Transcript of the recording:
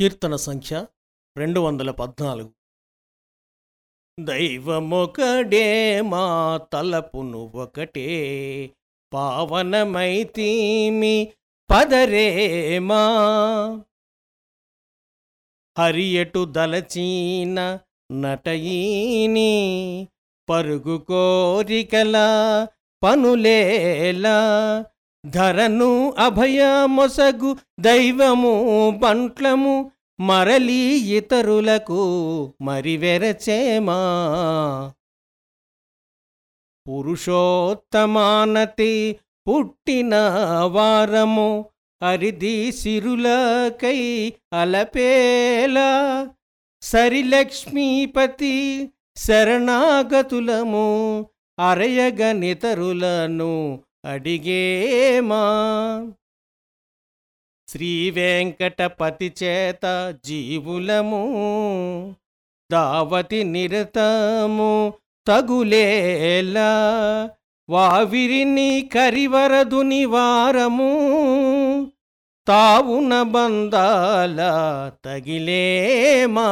కీర్తన సంఖ్య రెండు వందల పద్నాలుగు. దైవమొకడే మా తలపును ఒకటే పావనమైతీమి పదరేమా హరియటు దలచీన నటయీని పరుగు కోరికల పనులేలా ధరను అభయ మొసగు దైవము బంట్లము మరలి ఇతరులకు మరివెరచేమా? పురుషోత్తమానతి పుట్టిన వారము అరిది సిరులకై అలపేలా సరిలక్ష్మీపతి శరణాగతులము అరయగనితరులను అడిగేమా? శ్రీ వెంకటపతి చేత జీవులము దావతి నిరతము తగులేలా వావిరిని కరివరదుని వారము తావున బందాల తగిలేమా?